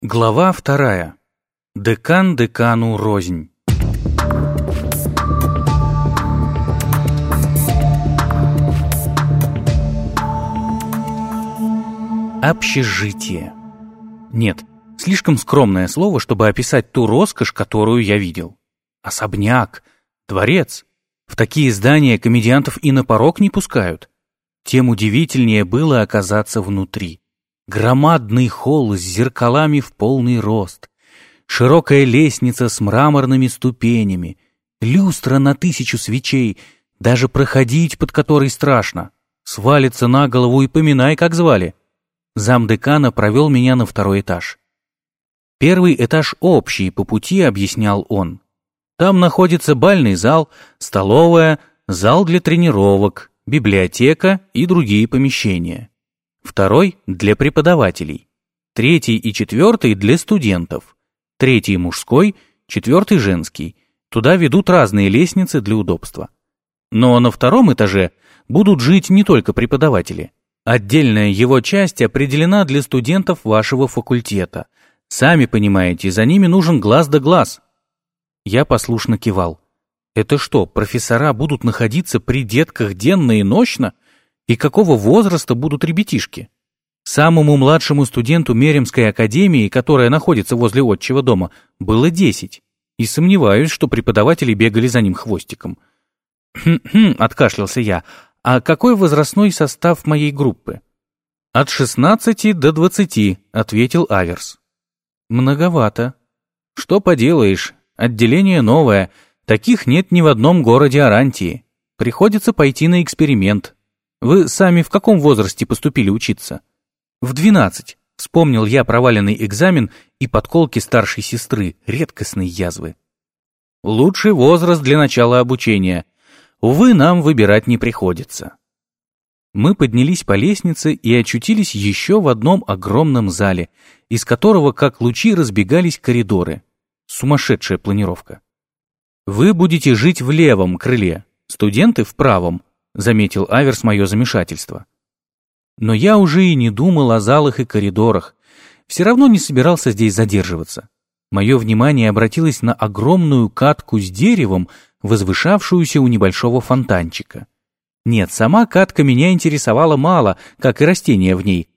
Глава вторая. Декан декану рознь. Общежитие. Нет, слишком скромное слово, чтобы описать ту роскошь, которую я видел. Особняк, дворец. В такие здания комедиантов и на порог не пускают. Тем удивительнее было оказаться внутри. Громадный холл с зеркалами в полный рост, широкая лестница с мраморными ступенями, люстра на тысячу свечей, даже проходить под которой страшно. Свалится на голову и поминай, как звали. Замдекана провел меня на второй этаж. Первый этаж общий, по пути объяснял он. Там находится бальный зал, столовая, зал для тренировок, библиотека и другие помещения второй – для преподавателей, третий и четвертый – для студентов, третий – мужской, четвертый – женский. Туда ведут разные лестницы для удобства. Но на втором этаже будут жить не только преподаватели. Отдельная его часть определена для студентов вашего факультета. Сами понимаете, за ними нужен глаз да глаз. Я послушно кивал. Это что, профессора будут находиться при детках денно и ночно – и какого возраста будут ребятишки? Самому младшему студенту Меремской академии, которая находится возле отчего дома, было десять. И сомневаюсь, что преподаватели бегали за ним хвостиком. «Хм-хм», — откашлялся я. «А какой возрастной состав моей группы?» «От шестнадцати до двадцати», — ответил Аверс. «Многовато». «Что поделаешь, отделение новое, таких нет ни в одном городе Арантии. Приходится пойти на эксперимент, вы сами в каком возрасте поступили учиться? В двенадцать. Вспомнил я проваленный экзамен и подколки старшей сестры, редкостной язвы. Лучший возраст для начала обучения. Увы, нам выбирать не приходится. Мы поднялись по лестнице и очутились еще в одном огромном зале, из которого, как лучи, разбегались коридоры. Сумасшедшая планировка. Вы будете жить в левом крыле, студенты в правом, заметил Аверс мое замешательство. Но я уже и не думал о залах и коридорах. Все равно не собирался здесь задерживаться. Мое внимание обратилось на огромную катку с деревом, возвышавшуюся у небольшого фонтанчика. Нет, сама катка меня интересовала мало, как и растения в ней.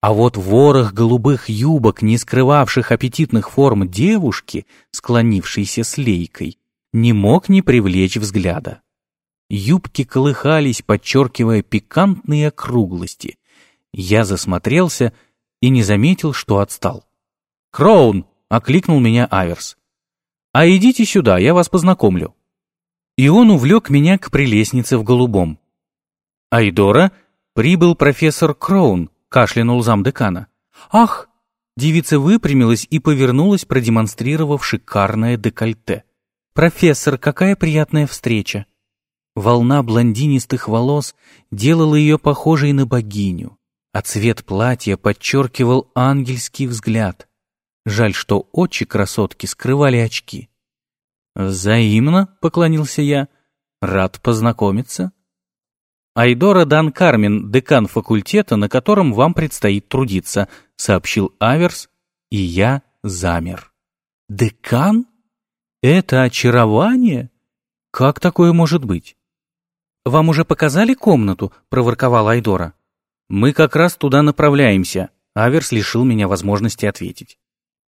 А вот ворох голубых юбок, не скрывавших аппетитных форм девушки, склонившейся с лейкой, не мог не привлечь взгляда. Юбки колыхались, подчеркивая пикантные округлости. Я засмотрелся и не заметил, что отстал. «Кроун!» — окликнул меня Аверс. «А идите сюда, я вас познакомлю». И он увлек меня к прелестнице в голубом. «Айдора, прибыл профессор Кроун», — кашлянул замдекана. «Ах!» — девица выпрямилась и повернулась, продемонстрировав шикарное декольте. «Профессор, какая приятная встреча!» Волна блондинистых волос делала ее похожей на богиню, а цвет платья подчеркивал ангельский взгляд. Жаль, что очи красотки скрывали очки. «Взаимно», — поклонился я, — «рад познакомиться». «Айдора Дан Кармен, декан факультета, на котором вам предстоит трудиться», — сообщил Аверс, и я замер. «Декан? Это очарование? Как такое может быть?» «Вам уже показали комнату?» — проворковала Айдора. «Мы как раз туда направляемся», — Аверс лишил меня возможности ответить.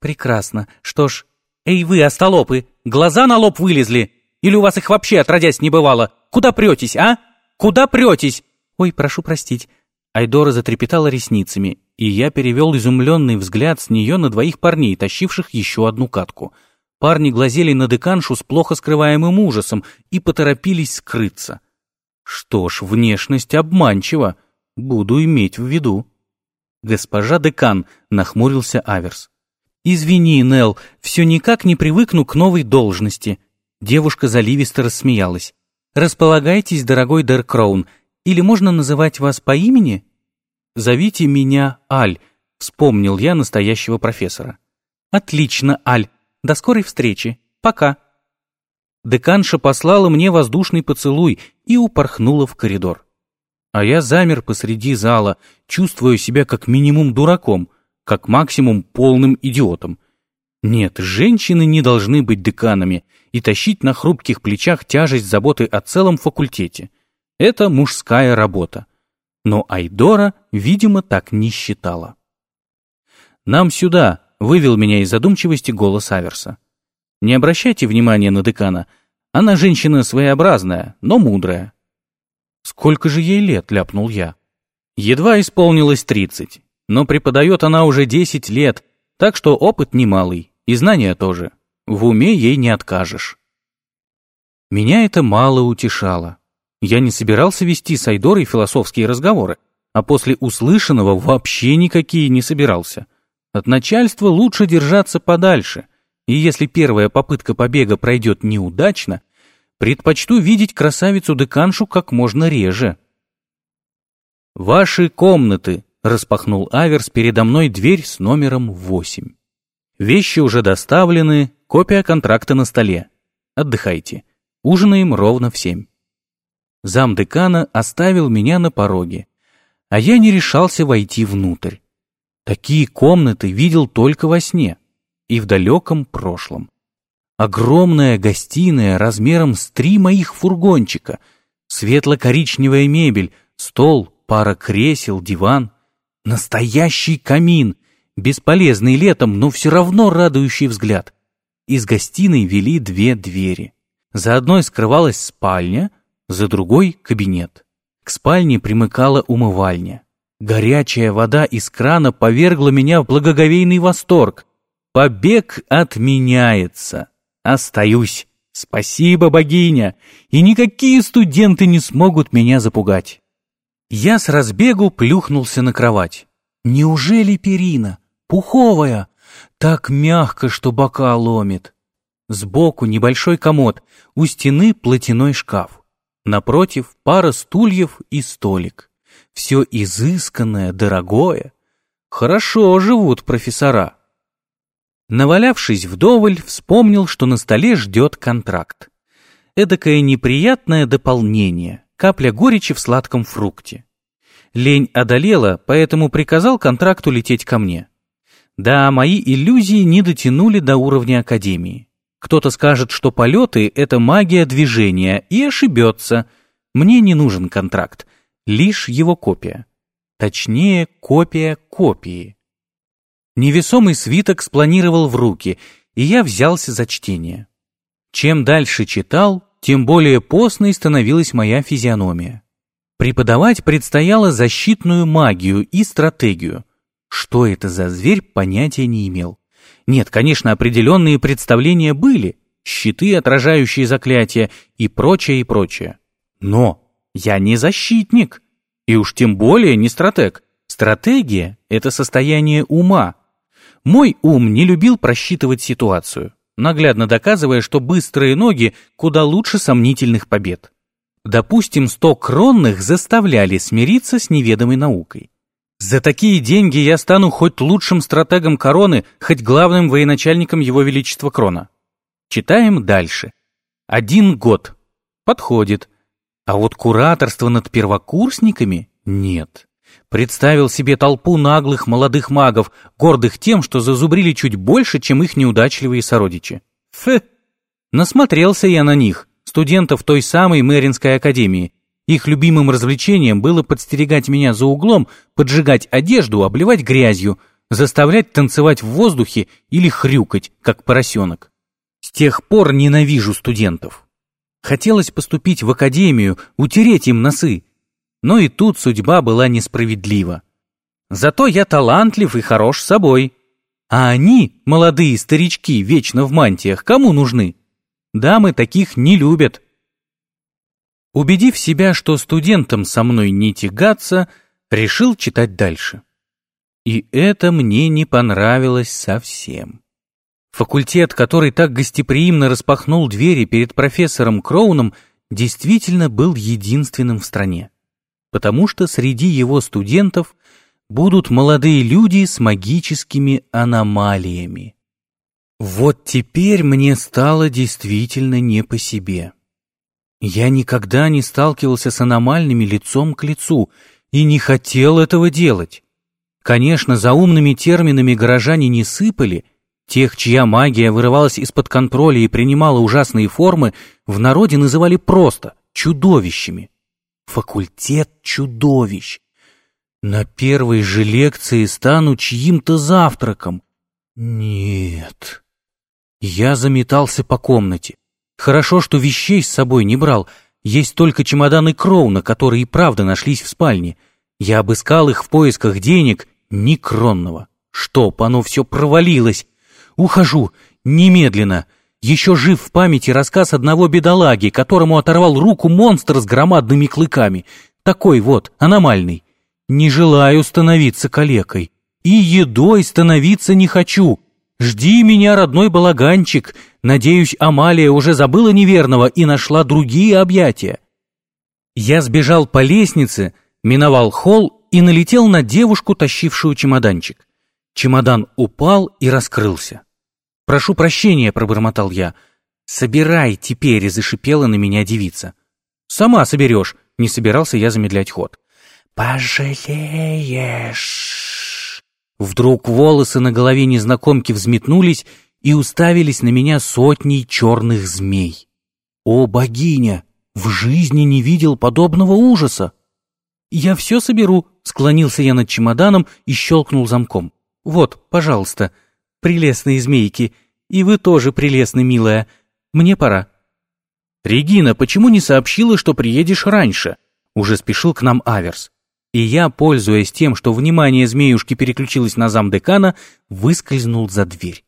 «Прекрасно. Что ж...» «Эй вы, остолопы! Глаза на лоб вылезли! Или у вас их вообще отродясь не бывало? Куда претесь, а? Куда претесь?» «Ой, прошу простить». Айдора затрепетала ресницами, и я перевел изумленный взгляд с нее на двоих парней, тащивших еще одну катку. Парни глазели на деканшу с плохо скрываемым ужасом и поторопились скрыться. Что ж, внешность обманчива. Буду иметь в виду. Госпожа декан, нахмурился Аверс. Извини, Нел, все никак не привыкну к новой должности. Девушка заливисто рассмеялась. Располагайтесь, дорогой Дэр Кроун, или можно называть вас по имени? Зовите меня Аль, вспомнил я настоящего профессора. Отлично, Аль. До скорой встречи. Пока. Деканша послала мне воздушный поцелуй и упорхнула в коридор. А я замер посреди зала, чувствуя себя как минимум дураком. как максимум полным идиотом. Нет, женщины не должны быть деканами и тащить на хрупких плечах тяжесть заботы о целом факультете. Это мужская работа. Но Айдора, видимо, так не считала. «Нам сюда!» — вывел меня из задумчивости голос Аверса. «Не обращайте внимания на декана. Она женщина своеобразная, но мудрая». «Сколько же ей лет?» — ляпнул я. «Едва исполнилось тридцать, но преподает она уже десять лет, так что опыт немалый, и знания тоже. В уме ей не откажешь». Меня это мало утешало. Я не собирался вести с Айдорой философские разговоры, а после услышанного вообще никакие не собирался. От начальства лучше держаться подальше, и если первая попытка побега пройдет неудачно, предпочту видеть красавицу-деканшу как можно реже. «Ваши комнаты», — распахнул Аверс передо мной дверь с номером восемь. «Вещи уже доставлены, копия контракта на столе. Отдыхайте. Ужинаем ровно в семь». Замдекана оставил меня на пороге, а я не решался войти внутрь. Такие комнаты видел только во сне и в далеком прошлом. Огромная гостиная размером с три моих фургончика, светло-коричневая мебель, стол, пара кресел, диван, настоящий камин, бесполезный летом, но все равно радующий взгляд. Из гостиной вели две двери. За одной скрывалась спальня, за другой — кабинет. К спальне примыкала умывальня. Горячая вода из крана повергла меня в благоговейный восторг. Побег отменяется. Остаюсь. Спасибо, богиня. И никакие студенты не смогут меня запугать. Я с разбегу плюхнулся на кровать. Неужели перина? Пуховая. Так мягко, что бока ломит. Сбоку небольшой комод, у стены платяной шкаф. Напротив пара стульев и столик. Все изысканное, дорогое. Хорошо живут профессора. Навалявшись вдоволь, вспомнил, что на столе ждет контракт. Эдакое неприятное дополнение, капля горечи в сладком фрукте. Лень одолела, поэтому приказал контракту лететь ко мне. Да, мои иллюзии не дотянули до уровня Академии. Кто-то скажет, что полеты — это магия движения, и ошибется. Мне не нужен контракт, лишь его копия. Точнее, копия копии. Невесомый свиток спланировал в руки, и я взялся за чтение. Чем дальше читал, тем более постной становилась моя физиономия. Преподавать предстояло защитную магию и стратегию. Что это за зверь, понятия не имел. Нет, конечно, определенные представления были, щиты, отражающие заклятия и прочее, и прочее. Но я не защитник, и уж тем более не стратег. Стратегия — это состояние ума. Мой ум не любил просчитывать ситуацию, наглядно доказывая, что быстрые ноги куда лучше сомнительных побед. Допустим, сто кронных заставляли смириться с неведомой наукой. За такие деньги я стану хоть лучшим стратегом короны, хоть главным военачальником его величества Крона. Читаем дальше. Один год. Подходит. А вот кураторство над первокурсниками нет. Представил себе толпу наглых молодых магов, гордых тем, что зазубрили чуть больше, чем их неудачливые сородичи. Фе! Насмотрелся я на них, студентов той самой Мэринской академии, их любимым развлечением было подстерегать меня за углом, поджигать одежду, обливать грязью, заставлять танцевать в воздухе или хрюкать, как поросенок. С тех пор ненавижу студентов. Хотелось поступить в академию, утереть им носы. Но и тут судьба была несправедлива. Зато я талантлив и хорош собой. А они, молодые старички, вечно в мантиях, кому нужны? Дамы таких не любят. Убедив себя, что студентам со мной не тягаться, решил читать дальше. И это мне не понравилось совсем. Факультет, который так гостеприимно распахнул двери перед профессором Кроуном, действительно был единственным в стране. Потому что среди его студентов будут молодые люди с магическими аномалиями. Вот теперь мне стало действительно не по себе. Я никогда не сталкивался с аномальными лицом к лицу и не хотел этого делать. Конечно, за умными терминами горожане не сыпали, тех, чья магия вырывалась из-под контроля и принимала ужасные формы, в народе называли просто чудовищами. Факультет чудовищ. На первой же лекции стану чьим-то завтраком. Нет. Я заметался по комнате. Хорошо, что вещей с собой не брал. Есть только чемоданы Кроуна, которые и правда нашлись в спальне. Я обыскал их в поисках денег, ни кронного. Чтоб оно все провалилось. Ухожу, немедленно. Еще жив в памяти рассказ одного бедолаги, которому оторвал руку монстр с громадными клыками. Такой вот, аномальный. Не желаю становиться калекой. И едой становиться не хочу. Жди меня, родной балаганчик. Надеюсь, Амалия уже забыла неверного и нашла другие объятия. Я сбежал по лестнице, миновал холл и налетел на девушку, тащившую чемоданчик. Чемодан упал и раскрылся. «Прошу прощения», — пробормотал я. «Собирай теперь», — зашипела на меня девица. «Сама соберешь», — не собирался я замедлять ход. «Пожалеешь!» Вдруг волосы на голове незнакомки взметнулись и уставились на меня сотней черных змей. «О, богиня! В жизни не видел подобного ужаса!» «Я все соберу», — склонился я над чемоданом и щелкнул замком. «Вот, пожалуйста, прелестные змейки, и вы тоже прелестны, милая. Мне пора». «Регина, почему не сообщила, что приедешь раньше?» Уже спешил к нам Аверс и я, пользуясь тем, что внимание змеюшки переключилось на замдекана, выскользнул за дверь.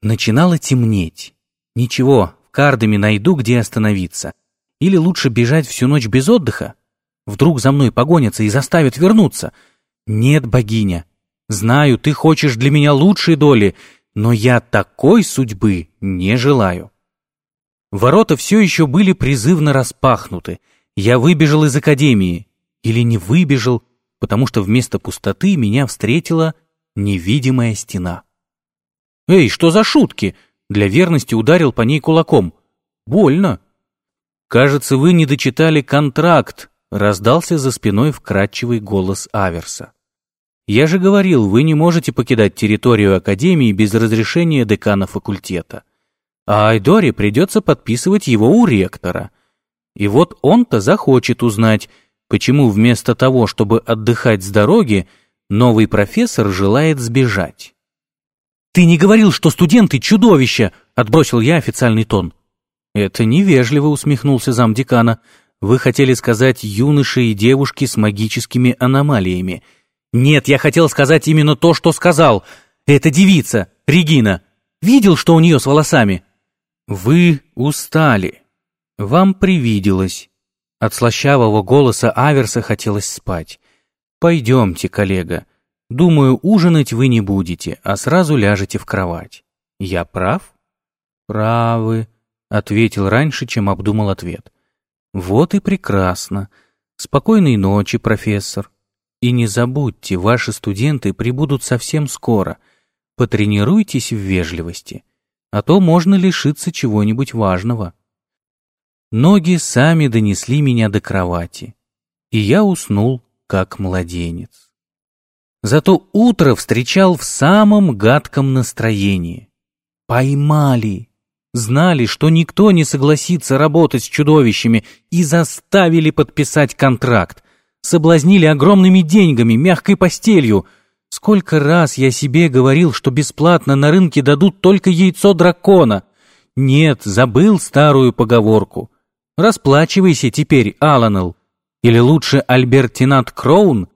Начинало темнеть. Ничего, в кардами найду, где остановиться. Или лучше бежать всю ночь без отдыха? Вдруг за мной погонятся и заставят вернуться? Нет, богиня. Знаю, ты хочешь для меня лучшей доли, но я такой судьбы не желаю. Ворота все еще были призывно распахнуты. Я выбежал из академии, или не выбежал, потому что вместо пустоты меня встретила невидимая стена. «Эй, что за шутки?» Для верности ударил по ней кулаком. «Больно». «Кажется, вы не дочитали контракт», раздался за спиной вкрадчивый голос Аверса. «Я же говорил, вы не можете покидать территорию Академии без разрешения декана факультета. А Айдоре придется подписывать его у ректора. И вот он-то захочет узнать, почему вместо того, чтобы отдыхать с дороги, новый профессор желает сбежать. «Ты не говорил, что студенты чудовища!» — отбросил я официальный тон. «Это невежливо», — усмехнулся замдекана. «Вы хотели сказать юноши и девушки с магическими аномалиями». «Нет, я хотел сказать именно то, что сказал. Это девица, Регина. Видел, что у нее с волосами?» «Вы устали. Вам привиделось. От слащавого голоса Аверса хотелось спать. «Пойдемте, коллега. Думаю, ужинать вы не будете, а сразу ляжете в кровать. Я прав?» «Правы», — ответил раньше, чем обдумал ответ. «Вот и прекрасно. Спокойной ночи, профессор. И не забудьте, ваши студенты прибудут совсем скоро. Потренируйтесь в вежливости, а то можно лишиться чего-нибудь важного». Ноги сами донесли меня до кровати, и я уснул, как младенец. Зато утро встречал в самом гадком настроении. Поймали, знали, что никто не согласится работать с чудовищами и заставили подписать контракт, соблазнили огромными деньгами, мягкой постелью. Сколько раз я себе говорил, что бесплатно на рынке дадут только яйцо дракона. Нет, забыл старую поговорку — Расплачивайся теперь, Аланел. Или лучше Альбертинат Кроун?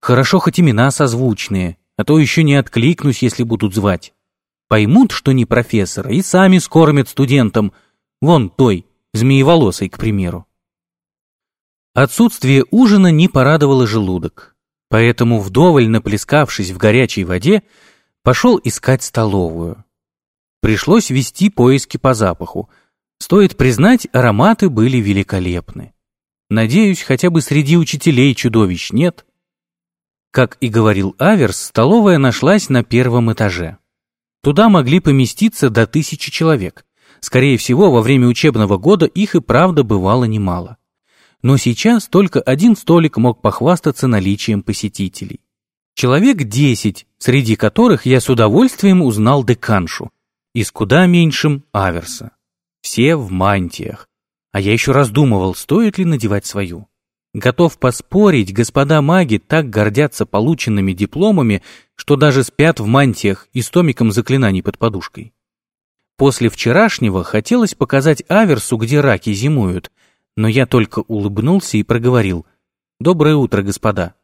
Хорошо хоть имена созвучные, а то еще не откликнусь, если будут звать. Поймут, что не профессор, и сами скормят студентам. Вон той, змееволосой, к примеру. Отсутствие ужина не порадовало желудок, поэтому, вдоволь наплескавшись в горячей воде, пошел искать столовую. Пришлось вести поиски по запаху — Стоит признать, ароматы были великолепны. Надеюсь, хотя бы среди учителей чудовищ нет. Как и говорил Аверс, столовая нашлась на первом этаже. Туда могли поместиться до тысячи человек. Скорее всего, во время учебного года их и правда бывало немало. Но сейчас только один столик мог похвастаться наличием посетителей. Человек десять, среди которых я с удовольствием узнал деканшу, и с куда меньшим Аверса. Все в мантиях. А я еще раздумывал, стоит ли надевать свою. Готов поспорить, господа маги так гордятся полученными дипломами, что даже спят в мантиях и с томиком заклинаний под подушкой. После вчерашнего хотелось показать Аверсу, где раки зимуют, но я только улыбнулся и проговорил. «Доброе утро, господа».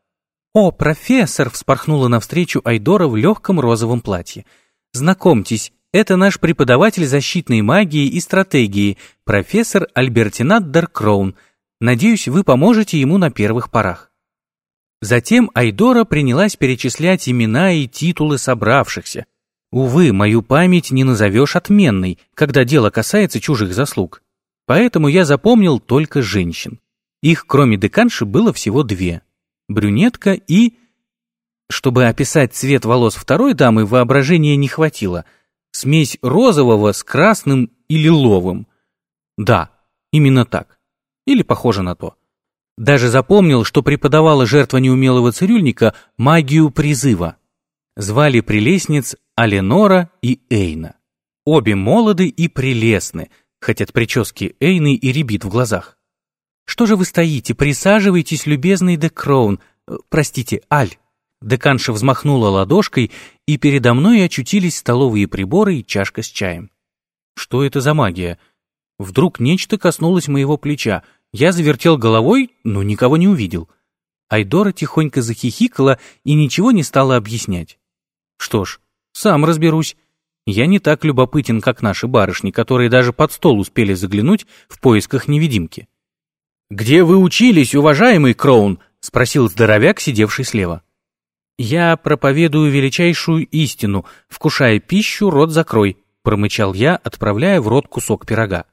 «О, профессор!» — вспорхнула навстречу Айдора в легком розовом платье. «Знакомьтесь, это наш преподаватель защитной магии и стратегии, профессор Альбертинат Даркроун. Надеюсь, вы поможете ему на первых порах». Затем Айдора принялась перечислять имена и титулы собравшихся. Увы, мою память не назовешь отменной, когда дело касается чужих заслуг. Поэтому я запомнил только женщин. Их, кроме деканши, было всего две. Брюнетка и... Чтобы описать цвет волос второй дамы, воображения не хватило — Смесь розового с красным и лиловым. Да, именно так. Или похоже на то. Даже запомнил, что преподавала жертва неумелого цирюльника магию призыва. Звали прелестниц Аленора и Эйна. Обе молоды и прелестны, хоть от прически Эйны и ребит в глазах. «Что же вы стоите? Присаживайтесь, любезный Декроун. Э, простите, Аль». Деканша взмахнула ладошкой, и передо мной очутились столовые приборы и чашка с чаем. Что это за магия? Вдруг нечто коснулось моего плеча. Я завертел головой, но никого не увидел. Айдора тихонько захихикала и ничего не стала объяснять. Что ж, сам разберусь. Я не так любопытен, как наши барышни, которые даже под стол успели заглянуть в поисках невидимки. «Где вы учились, уважаемый Кроун?» — спросил здоровяк, сидевший слева. «Я проповедую величайшую истину, вкушая пищу, рот закрой», промычал я, отправляя в рот кусок пирога.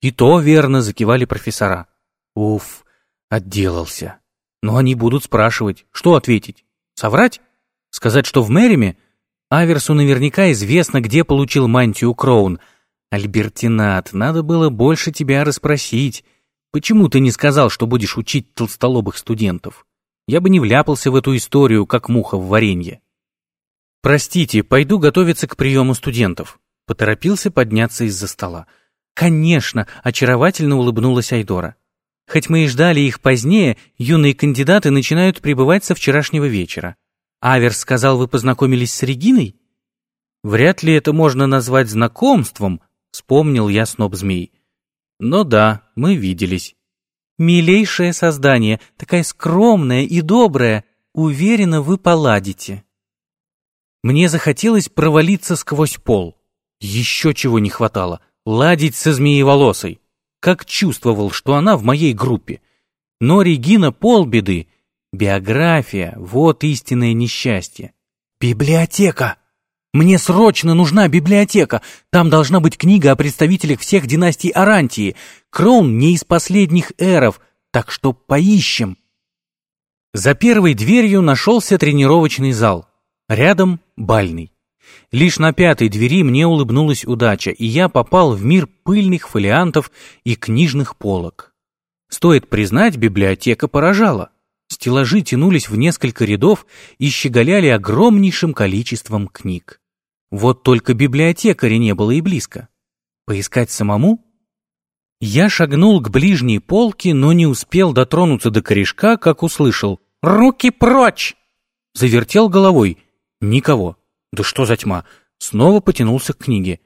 И то верно закивали профессора. Уф, отделался. Но они будут спрашивать, что ответить? Соврать? Сказать, что в Мэриме? Аверсу наверняка известно, где получил мантию Кроун. Альбертинат, надо было больше тебя расспросить. Почему ты не сказал, что будешь учить толстолобых студентов? я бы не вляпался в эту историю, как муха в варенье. «Простите, пойду готовиться к приему студентов», — поторопился подняться из-за стола. «Конечно!» — очаровательно улыбнулась Айдора. «Хоть мы и ждали их позднее, юные кандидаты начинают прибывать со вчерашнего вечера. Аверс сказал, вы познакомились с Региной?» «Вряд ли это можно назвать знакомством», — вспомнил я сноб змей. «Но да, мы виделись». Милейшее создание, такая скромная и добрая, уверена, вы поладите. Мне захотелось провалиться сквозь пол. Еще чего не хватало — ладить со змееволосой. Как чувствовал, что она в моей группе. Но Регина полбеды. Биография — вот истинное несчастье. «Библиотека!» Мне срочно нужна библиотека. Там должна быть книга о представителях всех династий Арантии. Кроун не из последних эров, так что поищем. За первой дверью нашелся тренировочный зал. Рядом — бальный. Лишь на пятой двери мне улыбнулась удача, и я попал в мир пыльных фолиантов и книжных полок. Стоит признать, библиотека поражала. Стеллажи тянулись в несколько рядов и щеголяли огромнейшим количеством книг. Вот только библиотекаря не было и близко. Поискать самому? Я шагнул к ближней полке, но не успел дотронуться до корешка, как услышал «Руки прочь!» Завертел головой. Никого. Да что за тьма? Снова потянулся к книге.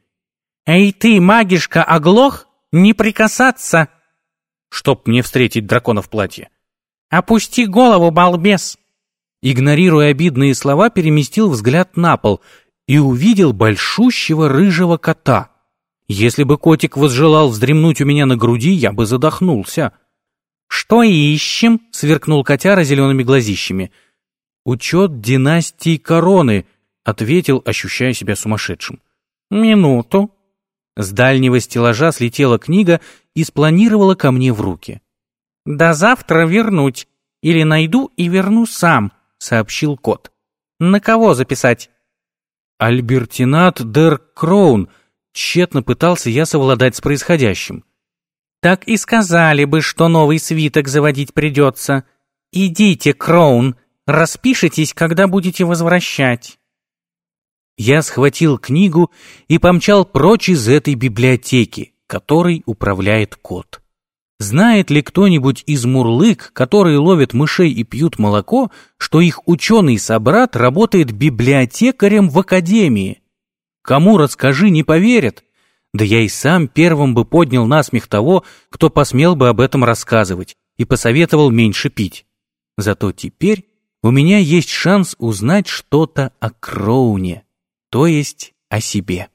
«Эй ты, магишка, оглох? Не прикасаться!» Чтоб мне встретить дракона в платье. «Опусти голову, балбес!» Игнорируя обидные слова, переместил взгляд на пол и увидел большущего рыжего кота. Если бы котик возжелал вздремнуть у меня на груди, я бы задохнулся. «Что ищем?» — сверкнул котяра зелеными глазищами. «Учет династии короны», — ответил, ощущая себя сумасшедшим. «Минуту». С дальнего стеллажа слетела книга и спланировала ко мне в руки. «До завтра вернуть. Или найду и верну сам», — сообщил кот. «На кого записать?» «Альбертинат дер Кроун», — тщетно пытался я совладать с происходящим. «Так и сказали бы, что новый свиток заводить придется. Идите, Кроун, Распишитесь, когда будете возвращать». Я схватил книгу и помчал прочь из этой библиотеки, которой управляет кот. Знает ли кто-нибудь из мурлык, которые ловят мышей и пьют молоко, что их ученый-собрат работает библиотекарем в академии? Кому расскажи, не поверят. Да я и сам первым бы поднял насмех того, кто посмел бы об этом рассказывать и посоветовал меньше пить. Зато теперь у меня есть шанс узнать что-то о Кроуне, то есть о себе.